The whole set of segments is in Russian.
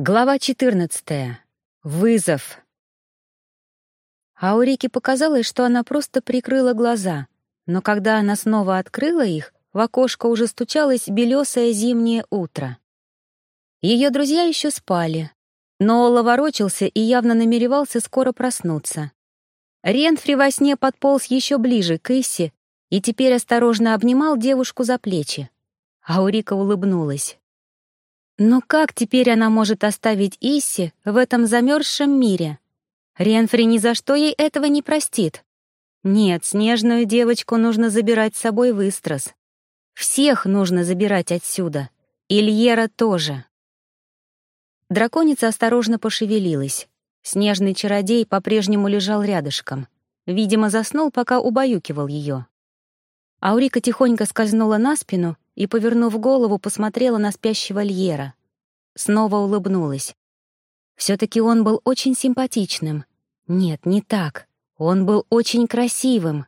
Глава 14. Вызов. Аурике показалось, что она просто прикрыла глаза, но когда она снова открыла их, в окошко уже стучалось белесое зимнее утро. Ее друзья еще спали, но Ола ворочался и явно намеревался скоро проснуться. Ренфри во сне подполз еще ближе к Исси и теперь осторожно обнимал девушку за плечи. Аурика улыбнулась. Но как теперь она может оставить Исси в этом замерзшем мире? Ренфри ни за что ей этого не простит. Нет, снежную девочку нужно забирать с собой в Истрос. Всех нужно забирать отсюда. Ильера тоже. Драконица осторожно пошевелилась. Снежный чародей по-прежнему лежал рядышком. Видимо, заснул, пока убаюкивал ее. Аурика тихонько скользнула на спину и, повернув голову, посмотрела на спящего Льера. Снова улыбнулась. Все-таки он был очень симпатичным. Нет, не так. Он был очень красивым.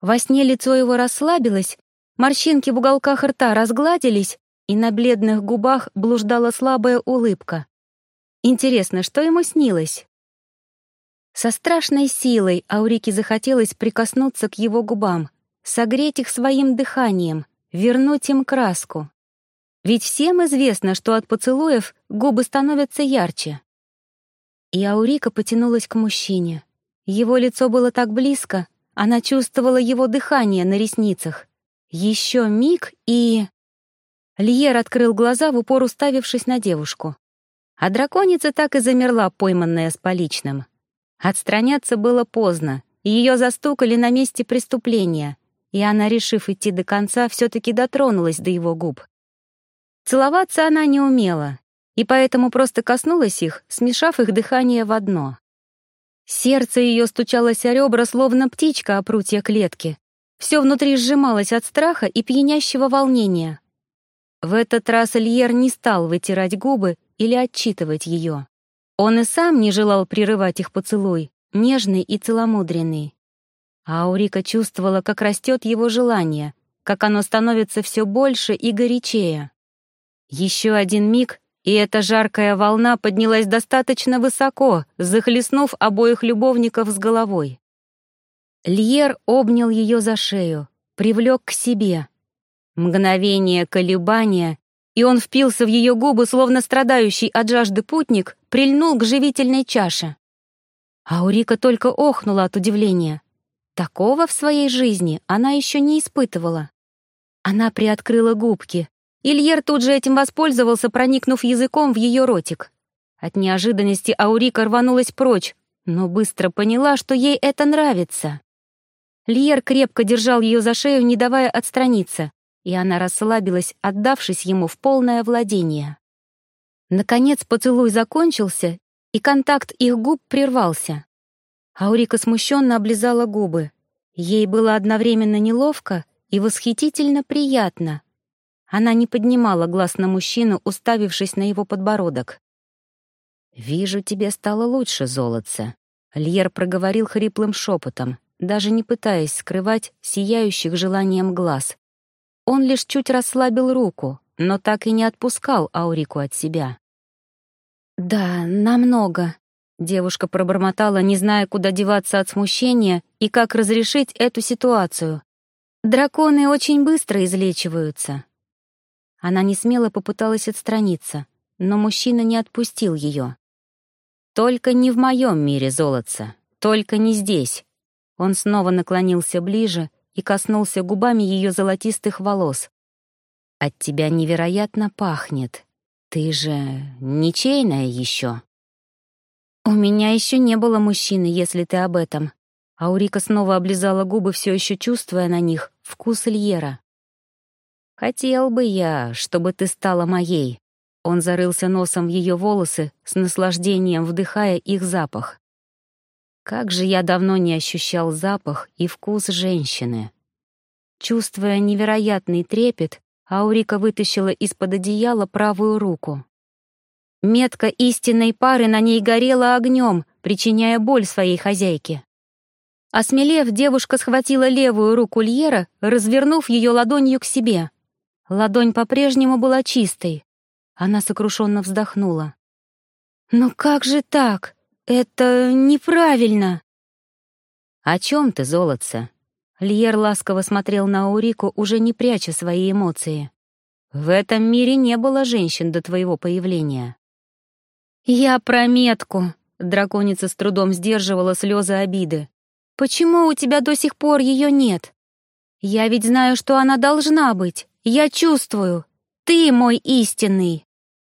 Во сне лицо его расслабилось, морщинки в уголках рта разгладились, и на бледных губах блуждала слабая улыбка. Интересно, что ему снилось? Со страшной силой Аурике захотелось прикоснуться к его губам, согреть их своим дыханием, вернуть им краску. Ведь всем известно, что от поцелуев губы становятся ярче. И Аурика потянулась к мужчине. Его лицо было так близко, она чувствовала его дыхание на ресницах. Еще миг и... Льер открыл глаза, в упор уставившись на девушку. А драконица так и замерла, пойманная с поличным. Отстраняться было поздно, ее застукали на месте преступления, и она, решив идти до конца, все-таки дотронулась до его губ. Целоваться она не умела, и поэтому просто коснулась их, смешав их дыхание в одно. Сердце ее стучалось о ребра, словно птичка о прутья клетки. Все внутри сжималось от страха и пьянящего волнения. В этот раз Льер не стал вытирать губы или отчитывать ее. Он и сам не желал прерывать их поцелуй, нежный и целомудренный. А Аурика чувствовала, как растет его желание, как оно становится все больше и горячее. Еще один миг, и эта жаркая волна поднялась достаточно высоко, захлестнув обоих любовников с головой. Льер обнял ее за шею, привлек к себе. Мгновение колебания, и он впился в ее губы, словно страдающий от жажды путник, прильнул к живительной чаше. Аурика только охнула от удивления. Такого в своей жизни она еще не испытывала. Она приоткрыла губки. Ильер тут же этим воспользовался, проникнув языком в ее ротик. От неожиданности Аурика рванулась прочь, но быстро поняла, что ей это нравится. Льер крепко держал ее за шею, не давая отстраниться, и она расслабилась, отдавшись ему в полное владение. Наконец поцелуй закончился, и контакт их губ прервался. Аурика смущенно облизала губы. Ей было одновременно неловко и восхитительно приятно. Она не поднимала глаз на мужчину, уставившись на его подбородок. «Вижу, тебе стало лучше, золотце», — Льер проговорил хриплым шепотом, даже не пытаясь скрывать сияющих желанием глаз. Он лишь чуть расслабил руку, но так и не отпускал Аурику от себя. «Да, намного», Девушка пробормотала, не зная, куда деваться от смущения и как разрешить эту ситуацию. Драконы очень быстро излечиваются. Она не смело попыталась отстраниться, но мужчина не отпустил ее. «Только не в моем мире, золотца, только не здесь». Он снова наклонился ближе и коснулся губами ее золотистых волос. «От тебя невероятно пахнет. Ты же ничейная еще». «У меня еще не было мужчины, если ты об этом». Аурика снова облизала губы, все еще чувствуя на них вкус Льера. «Хотел бы я, чтобы ты стала моей». Он зарылся носом в ее волосы, с наслаждением вдыхая их запах. Как же я давно не ощущал запах и вкус женщины. Чувствуя невероятный трепет, Аурика вытащила из-под одеяла правую руку. Метка истинной пары на ней горела огнем, причиняя боль своей хозяйке. Осмелев, девушка схватила левую руку Льера, развернув ее ладонью к себе. Ладонь по-прежнему была чистой. Она сокрушенно вздохнула. «Но как же так? Это неправильно!» «О чем ты, золотце?» Льер ласково смотрел на Аурику, уже не пряча свои эмоции. «В этом мире не было женщин до твоего появления». «Я про метку», — драконица с трудом сдерживала слезы обиды. «Почему у тебя до сих пор ее нет? Я ведь знаю, что она должна быть. Я чувствую. Ты мой истинный».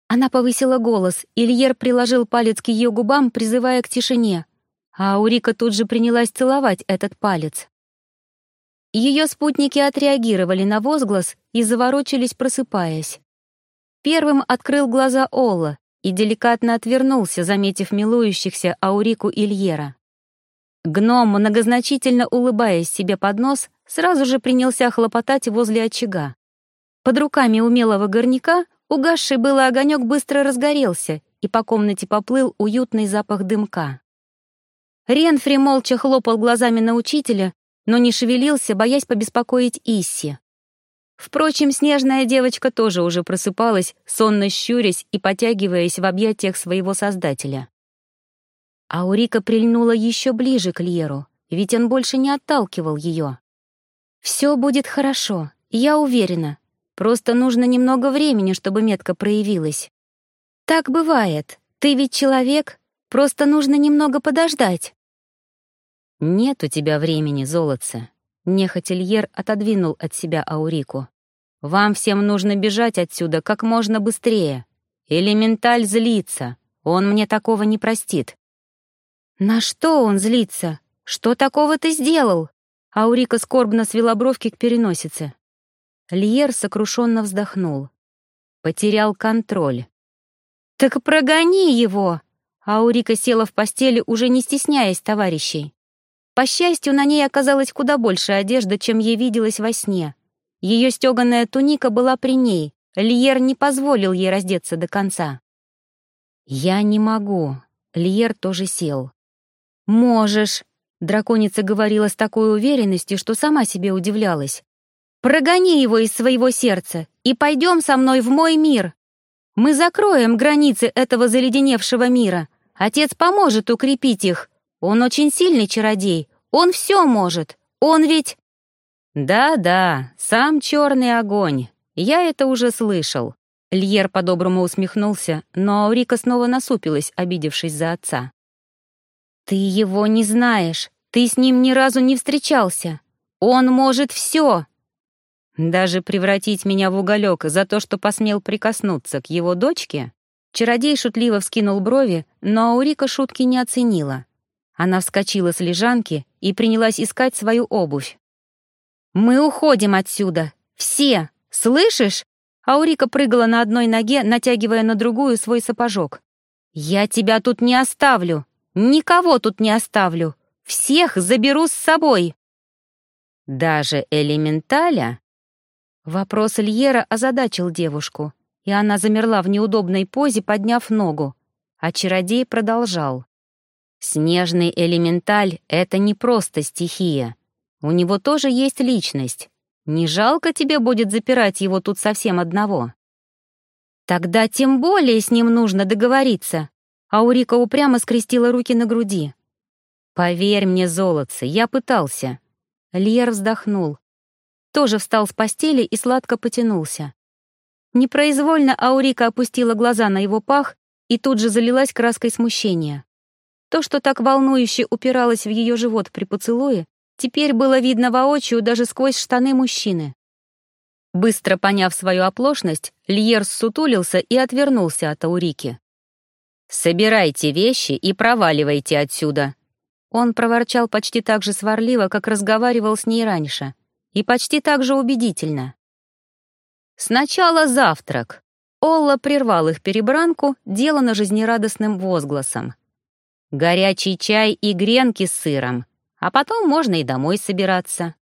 Она повысила голос, Ильер приложил палец к ее губам, призывая к тишине, а Аурика тут же принялась целовать этот палец. Ее спутники отреагировали на возглас и заворочились, просыпаясь. Первым открыл глаза Олла и деликатно отвернулся, заметив милующихся Аурику Ильера. Гном, многозначительно улыбаясь себе под нос, сразу же принялся хлопотать возле очага. Под руками умелого горняка Угасший было огонек быстро разгорелся, и по комнате поплыл уютный запах дымка. Ренфри молча хлопал глазами на учителя, но не шевелился, боясь побеспокоить Исси. Впрочем, снежная девочка тоже уже просыпалась, сонно щурясь и потягиваясь в объятиях своего создателя. Аурика прильнула еще ближе к Льеру, ведь он больше не отталкивал ее. «Все будет хорошо, я уверена», Просто нужно немного времени, чтобы метка проявилась. Так бывает. Ты ведь человек, просто нужно немного подождать. Нет у тебя времени, золотце. Нехотельер отодвинул от себя Аурику. Вам всем нужно бежать отсюда как можно быстрее. Элементаль злится. Он мне такого не простит. На что он злится? Что такого ты сделал? Аурика скорбно свела бровки к переносице. Льер сокрушенно вздохнул. Потерял контроль. «Так прогони его!» Аурика села в постели, уже не стесняясь товарищей. По счастью, на ней оказалась куда больше одежды, чем ей виделось во сне. Ее стеганая туника была при ней. Льер не позволил ей раздеться до конца. «Я не могу». Льер тоже сел. «Можешь», — драконица говорила с такой уверенностью, что сама себе удивлялась. Прогони его из своего сердца и пойдем со мной в мой мир. Мы закроем границы этого заледеневшего мира. Отец поможет укрепить их. Он очень сильный чародей. Он все может. Он ведь...» «Да-да, сам черный огонь. Я это уже слышал». Льер по-доброму усмехнулся, но Аурика снова насупилась, обидевшись за отца. «Ты его не знаешь. Ты с ним ни разу не встречался. Он может все!» Даже превратить меня в уголек за то, что посмел прикоснуться к его дочке? Чародей шутливо вскинул брови, но Аурика шутки не оценила. Она вскочила с лежанки и принялась искать свою обувь. «Мы уходим отсюда! Все! Слышишь?» Аурика прыгала на одной ноге, натягивая на другую свой сапожок. «Я тебя тут не оставлю! Никого тут не оставлю! Всех заберу с собой!» «Даже элементаля?» Вопрос Льера озадачил девушку, и она замерла в неудобной позе, подняв ногу. А чародей продолжал. «Снежный элементаль — это не просто стихия. У него тоже есть личность. Не жалко тебе будет запирать его тут совсем одного?» «Тогда тем более с ним нужно договориться», Аурика упрямо скрестила руки на груди. «Поверь мне, золотце, я пытался». Льер вздохнул тоже встал с постели и сладко потянулся. Непроизвольно Аурика опустила глаза на его пах и тут же залилась краской смущения. То, что так волнующе упиралось в ее живот при поцелуе, теперь было видно воочию даже сквозь штаны мужчины. Быстро поняв свою оплошность, Льер сутулился и отвернулся от Аурики. «Собирайте вещи и проваливайте отсюда!» Он проворчал почти так же сварливо, как разговаривал с ней раньше и почти так же убедительно. Сначала завтрак. Олла прервал их перебранку, делано жизнерадостным возгласом. Горячий чай и гренки с сыром, а потом можно и домой собираться.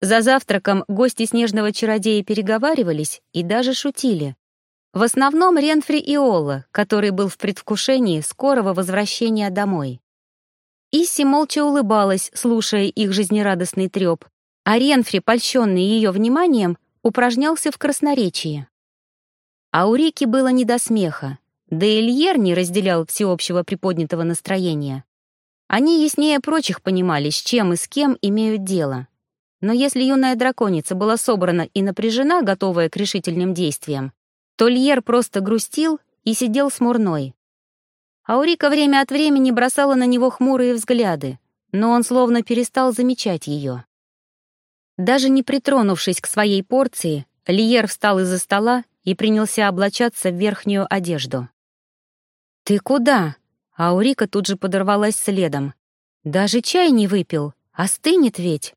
За завтраком гости снежного чародея переговаривались и даже шутили. В основном Ренфри и Олла, который был в предвкушении скорого возвращения домой. Исси молча улыбалась, слушая их жизнерадостный треп, а Ренфри, польщенный ее вниманием, упражнялся в красноречии. А у Рики было не до смеха, да и Льер не разделял всеобщего приподнятого настроения. Они яснее прочих понимали, с чем и с кем имеют дело. Но если юная драконица была собрана и напряжена, готовая к решительным действиям, то Льер просто грустил и сидел смурной. Аурика время от времени бросала на него хмурые взгляды, но он словно перестал замечать ее. Даже не притронувшись к своей порции, Льер встал из-за стола и принялся облачаться в верхнюю одежду. «Ты куда?» Аурика тут же подорвалась следом. «Даже чай не выпил, остынет ведь».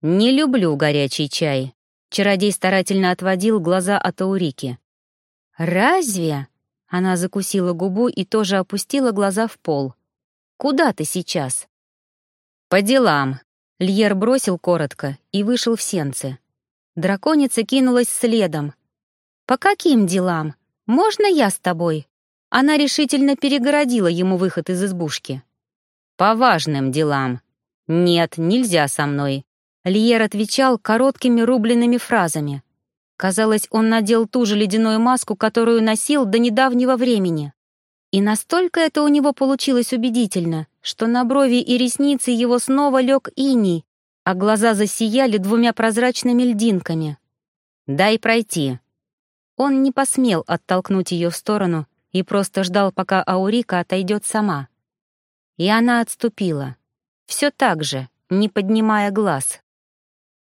«Не люблю горячий чай», — чародей старательно отводил глаза от Аурики. «Разве?» — она закусила губу и тоже опустила глаза в пол. «Куда ты сейчас?» «По делам», — Льер бросил коротко и вышел в сенцы. Драконица кинулась следом. «По каким делам? Можно я с тобой?» Она решительно перегородила ему выход из избушки. «По важным делам. Нет, нельзя со мной». Льер отвечал короткими рубленными фразами. Казалось, он надел ту же ледяную маску, которую носил до недавнего времени. И настолько это у него получилось убедительно, что на брови и ресницы его снова лег иней, а глаза засияли двумя прозрачными льдинками. «Дай пройти». Он не посмел оттолкнуть ее в сторону, и просто ждал, пока Аурика отойдет сама. И она отступила. Все так же, не поднимая глаз.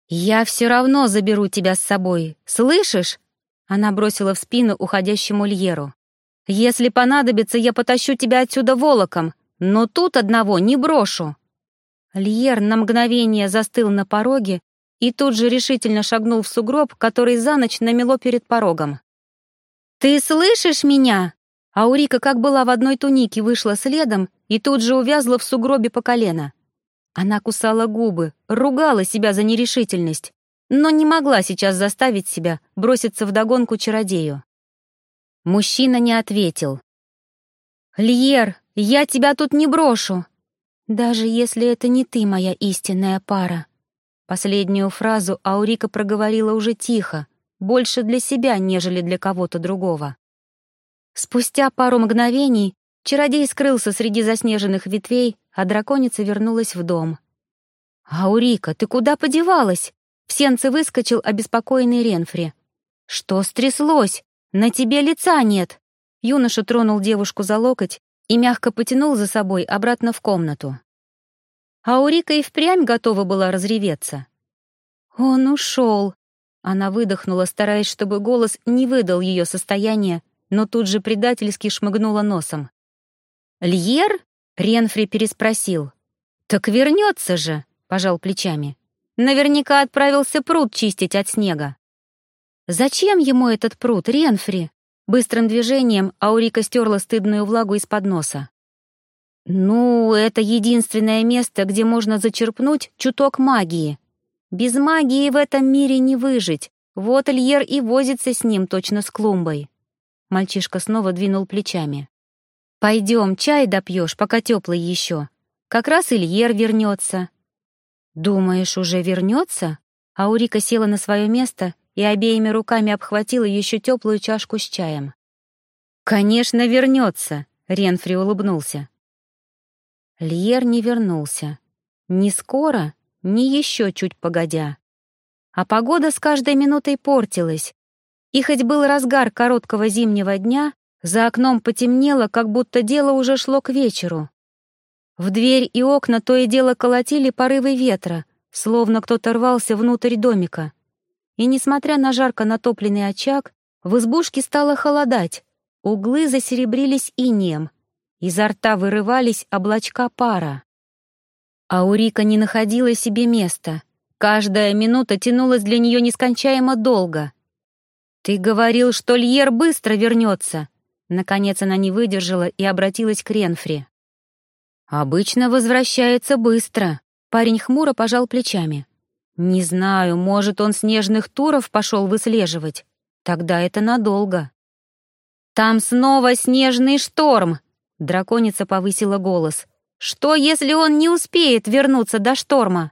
«Я все равно заберу тебя с собой, слышишь?» Она бросила в спину уходящему Льеру. «Если понадобится, я потащу тебя отсюда волоком, но тут одного не брошу». Льер на мгновение застыл на пороге и тут же решительно шагнул в сугроб, который за ночь намело перед порогом. «Ты слышишь меня?» Аурика, как была в одной тунике, вышла следом и тут же увязла в сугробе по колено. Она кусала губы, ругала себя за нерешительность, но не могла сейчас заставить себя броситься в догонку чародею. Мужчина не ответил. «Льер, я тебя тут не брошу!» «Даже если это не ты, моя истинная пара». Последнюю фразу Аурика проговорила уже тихо, больше для себя, нежели для кого-то другого. Спустя пару мгновений чародей скрылся среди заснеженных ветвей, а драконица вернулась в дом. «Аурика, ты куда подевалась?» В сенце выскочил обеспокоенный Ренфри. «Что стряслось? На тебе лица нет!» Юноша тронул девушку за локоть и мягко потянул за собой обратно в комнату. Аурика и впрямь готова была разреветься. «Он ушел!» Она выдохнула, стараясь, чтобы голос не выдал ее состояние, но тут же предательски шмыгнула носом. «Льер?» — Ренфри переспросил. «Так вернется же!» — пожал плечами. «Наверняка отправился пруд чистить от снега». «Зачем ему этот пруд, Ренфри?» Быстрым движением Аурика стерла стыдную влагу из-под носа. «Ну, это единственное место, где можно зачерпнуть чуток магии. Без магии в этом мире не выжить. Вот Льер и возится с ним точно с клумбой». Мальчишка снова двинул плечами. «Пойдем, чай допьешь, пока теплый еще. Как раз Ильер вернется». «Думаешь, уже вернется?» Аурика села на свое место и обеими руками обхватила еще теплую чашку с чаем. «Конечно, вернется», — Ренфри улыбнулся. Льер не вернулся. Ни скоро, ни еще чуть погодя. А погода с каждой минутой портилась, и хоть был разгар короткого зимнего дня, за окном потемнело, как будто дело уже шло к вечеру. В дверь и окна то и дело колотили порывы ветра, словно кто-то рвался внутрь домика. И, несмотря на жарко натопленный очаг, в избушке стало холодать, углы засеребрились инеем, изо рта вырывались облачка пара. Аурика не находила себе места. Каждая минута тянулась для нее нескончаемо долго — «Ты говорил, что Льер быстро вернется!» Наконец она не выдержала и обратилась к Ренфри. «Обычно возвращается быстро», — парень хмуро пожал плечами. «Не знаю, может, он снежных туров пошел выслеживать. Тогда это надолго». «Там снова снежный шторм!» — драконица повысила голос. «Что, если он не успеет вернуться до шторма?»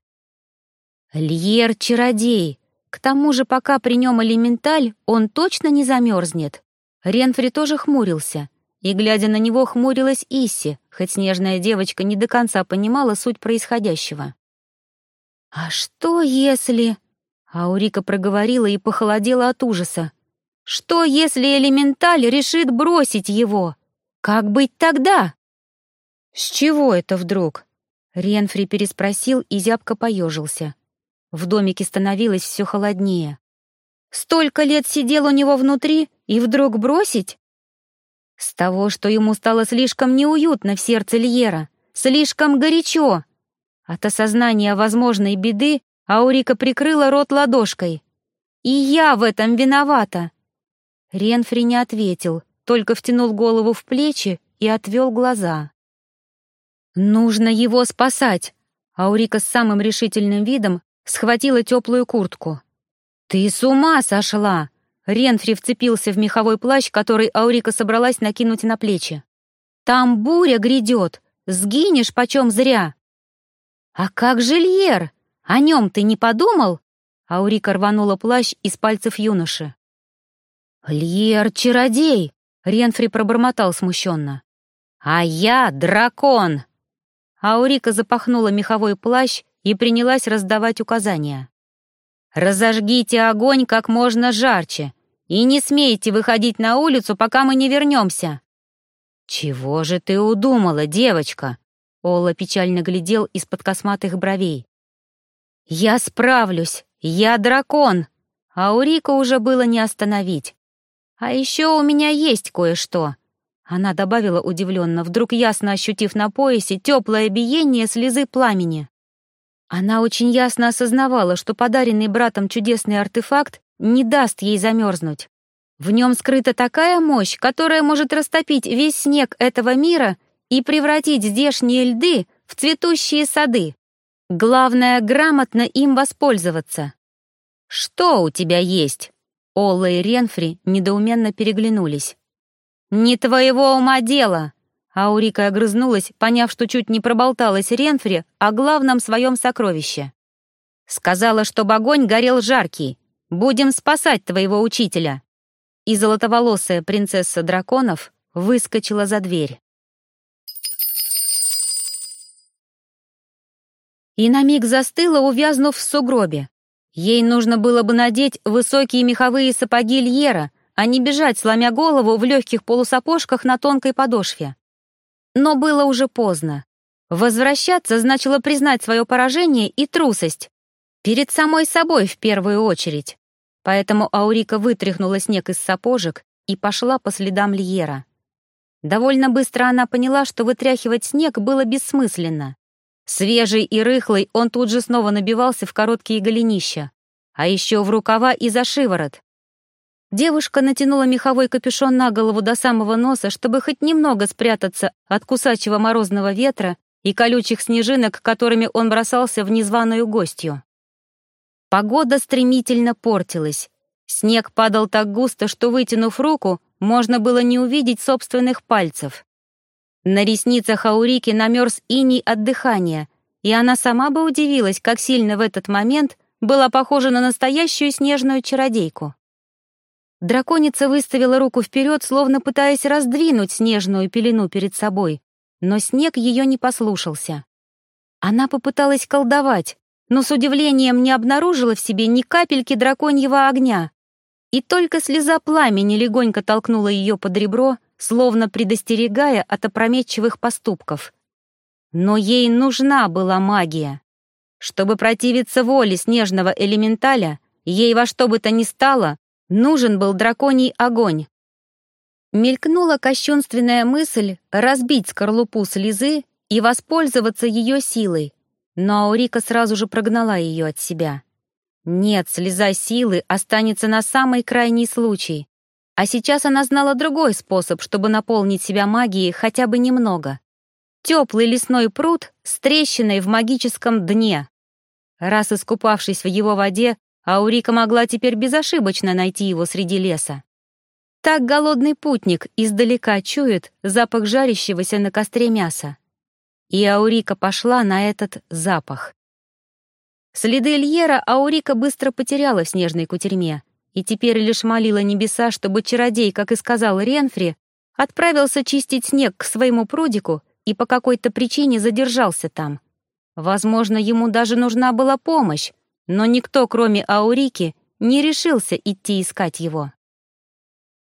«Льер — чародей, К тому же, пока при нем элементаль, он точно не замерзнет. Ренфри тоже хмурился, и, глядя на него, хмурилась Исси, хоть снежная девочка не до конца понимала суть происходящего. «А что если...» Аурика проговорила и похолодела от ужаса. «Что, если элементаль решит бросить его? Как быть тогда?» «С чего это вдруг?» Ренфри переспросил и зябко поежился. В домике становилось все холоднее. «Столько лет сидел у него внутри, и вдруг бросить? С того, что ему стало слишком неуютно в сердце Льера, слишком горячо. От осознания возможной беды Аурика прикрыла рот ладошкой. «И я в этом виновата!» Ренфри не ответил, только втянул голову в плечи и отвел глаза. «Нужно его спасать!» Аурика с самым решительным видом схватила теплую куртку. «Ты с ума сошла!» Ренфри вцепился в меховой плащ, который Аурика собралась накинуть на плечи. «Там буря грядет! Сгинешь почем зря!» «А как же Льер? О нем ты не подумал?» Аурика рванула плащ из пальцев юноши. «Льер — чародей!» — Ренфри пробормотал смущенно. «А я — дракон!» Аурика запахнула меховой плащ и принялась раздавать указания. «Разожгите огонь как можно жарче и не смейте выходить на улицу, пока мы не вернемся». «Чего же ты удумала, девочка?» Ола печально глядел из-под косматых бровей. «Я справлюсь! Я дракон!» А у Рика уже было не остановить. «А еще у меня есть кое-что!» Она добавила удивленно, вдруг ясно ощутив на поясе теплое биение слезы пламени. Она очень ясно осознавала, что подаренный братом чудесный артефакт не даст ей замерзнуть. В нем скрыта такая мощь, которая может растопить весь снег этого мира и превратить здешние льды в цветущие сады. Главное — грамотно им воспользоваться. «Что у тебя есть?» Олла и Ренфри недоуменно переглянулись. «Не твоего ума дело!» Аурика огрызнулась, поняв, что чуть не проболталась Ренфри о главном своем сокровище. «Сказала, чтобы огонь горел жаркий. Будем спасать твоего учителя!» И золотоволосая принцесса драконов выскочила за дверь. И на миг застыла, увязнув в сугробе. Ей нужно было бы надеть высокие меховые сапоги Льера, а не бежать, сломя голову в легких полусапожках на тонкой подошве. Но было уже поздно. Возвращаться значило признать свое поражение и трусость. Перед самой собой в первую очередь. Поэтому Аурика вытряхнула снег из сапожек и пошла по следам Льера. Довольно быстро она поняла, что вытряхивать снег было бессмысленно. Свежий и рыхлый он тут же снова набивался в короткие голенища, а еще в рукава и за шиворот. Девушка натянула меховой капюшон на голову до самого носа, чтобы хоть немного спрятаться от кусачего морозного ветра и колючих снежинок, которыми он бросался в незваную гостью. Погода стремительно портилась. Снег падал так густо, что, вытянув руку, можно было не увидеть собственных пальцев. На ресницах Аурики намерз иней от дыхания, и она сама бы удивилась, как сильно в этот момент была похожа на настоящую снежную чародейку. Драконица выставила руку вперед, словно пытаясь раздвинуть снежную пелену перед собой, но снег ее не послушался. Она попыталась колдовать, но с удивлением не обнаружила в себе ни капельки драконьего огня. И только слеза пламени легонько толкнула ее под ребро, словно предостерегая от опрометчивых поступков. Но ей нужна была магия. Чтобы противиться воле снежного элементаля, ей во что бы то ни стало Нужен был драконий огонь. Мелькнула кощунственная мысль разбить скорлупу слезы и воспользоваться ее силой, но Аурика сразу же прогнала ее от себя. Нет, слеза силы останется на самый крайний случай. А сейчас она знала другой способ, чтобы наполнить себя магией хотя бы немного. Теплый лесной пруд с трещиной в магическом дне. Раз искупавшись в его воде, Аурика могла теперь безошибочно найти его среди леса. Так голодный путник издалека чует запах жарящегося на костре мяса. И Аурика пошла на этот запах. Следы Льера Аурика быстро потеряла в снежной кутерьме и теперь лишь молила небеса, чтобы чародей, как и сказал Ренфри, отправился чистить снег к своему прудику и по какой-то причине задержался там. Возможно, ему даже нужна была помощь, но никто, кроме Аурики, не решился идти искать его.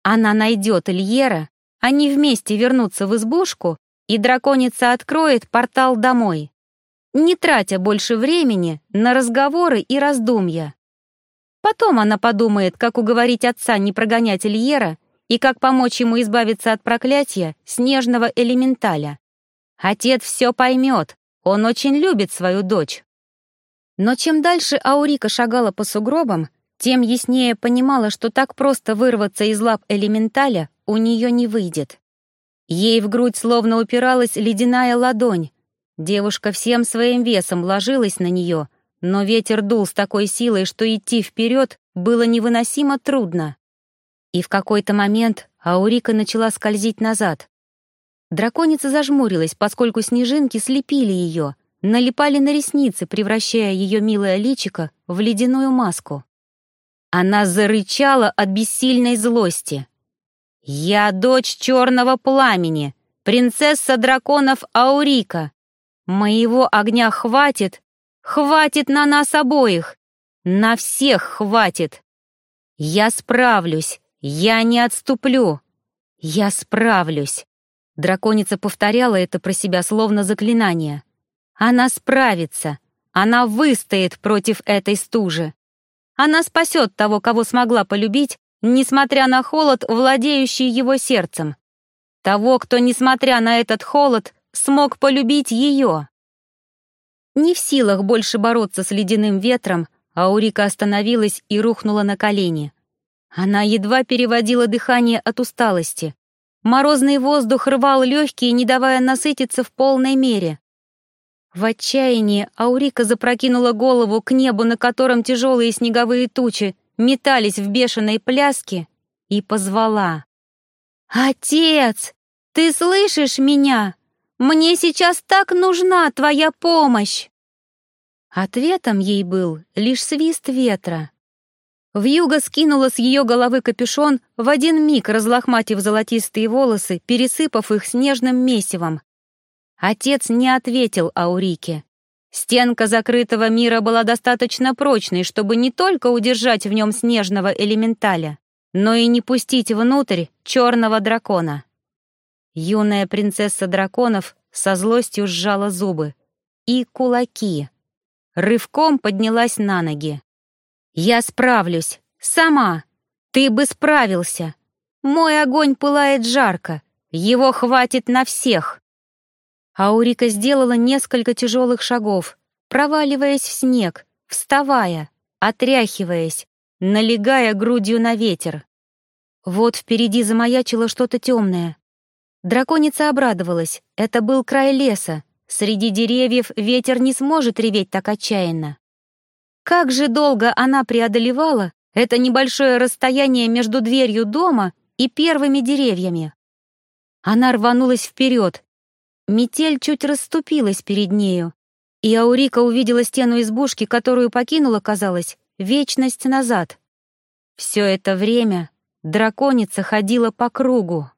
Она найдет Ильера, они вместе вернутся в избушку, и драконица откроет портал домой, не тратя больше времени на разговоры и раздумья. Потом она подумает, как уговорить отца не прогонять Ильера и как помочь ему избавиться от проклятия снежного элементаля. Отец все поймет, он очень любит свою дочь. Но чем дальше Аурика шагала по сугробам, тем яснее понимала, что так просто вырваться из лап элементаля у нее не выйдет. Ей в грудь словно упиралась ледяная ладонь. Девушка всем своим весом ложилась на нее, но ветер дул с такой силой, что идти вперед было невыносимо трудно. И в какой-то момент Аурика начала скользить назад. Драконица зажмурилась, поскольку снежинки слепили ее, налипали на ресницы, превращая ее милое личико в ледяную маску. Она зарычала от бессильной злости. «Я дочь черного пламени, принцесса драконов Аурика. Моего огня хватит, хватит на нас обоих, на всех хватит. Я справлюсь, я не отступлю, я справлюсь». Драконица повторяла это про себя словно заклинание. Она справится, она выстоит против этой стужи. Она спасет того, кого смогла полюбить, несмотря на холод, владеющий его сердцем. Того, кто, несмотря на этот холод, смог полюбить ее. Не в силах больше бороться с ледяным ветром, Аурика остановилась и рухнула на колени. Она едва переводила дыхание от усталости. Морозный воздух рвал легкие, не давая насытиться в полной мере. В отчаянии Аурика запрокинула голову к небу, на котором тяжелые снеговые тучи метались в бешеной пляске, и позвала. «Отец, ты слышишь меня? Мне сейчас так нужна твоя помощь!» Ответом ей был лишь свист ветра. Вьюга скинула с ее головы капюшон, в один миг разлохматив золотистые волосы, пересыпав их снежным месивом. Отец не ответил Аурике. Стенка закрытого мира была достаточно прочной, чтобы не только удержать в нем снежного элементаля, но и не пустить внутрь черного дракона. Юная принцесса драконов со злостью сжала зубы. И кулаки. Рывком поднялась на ноги. «Я справлюсь. Сама. Ты бы справился. Мой огонь пылает жарко. Его хватит на всех». Аурика сделала несколько тяжелых шагов, проваливаясь в снег, вставая, отряхиваясь, налегая грудью на ветер. Вот впереди замаячило что-то темное. Драконица обрадовалась. Это был край леса. Среди деревьев ветер не сможет реветь так отчаянно. Как же долго она преодолевала это небольшое расстояние между дверью дома и первыми деревьями. Она рванулась вперед, Метель чуть расступилась перед нею, и Аурика увидела стену избушки, которую покинула, казалось, вечность назад. Все это время драконица ходила по кругу.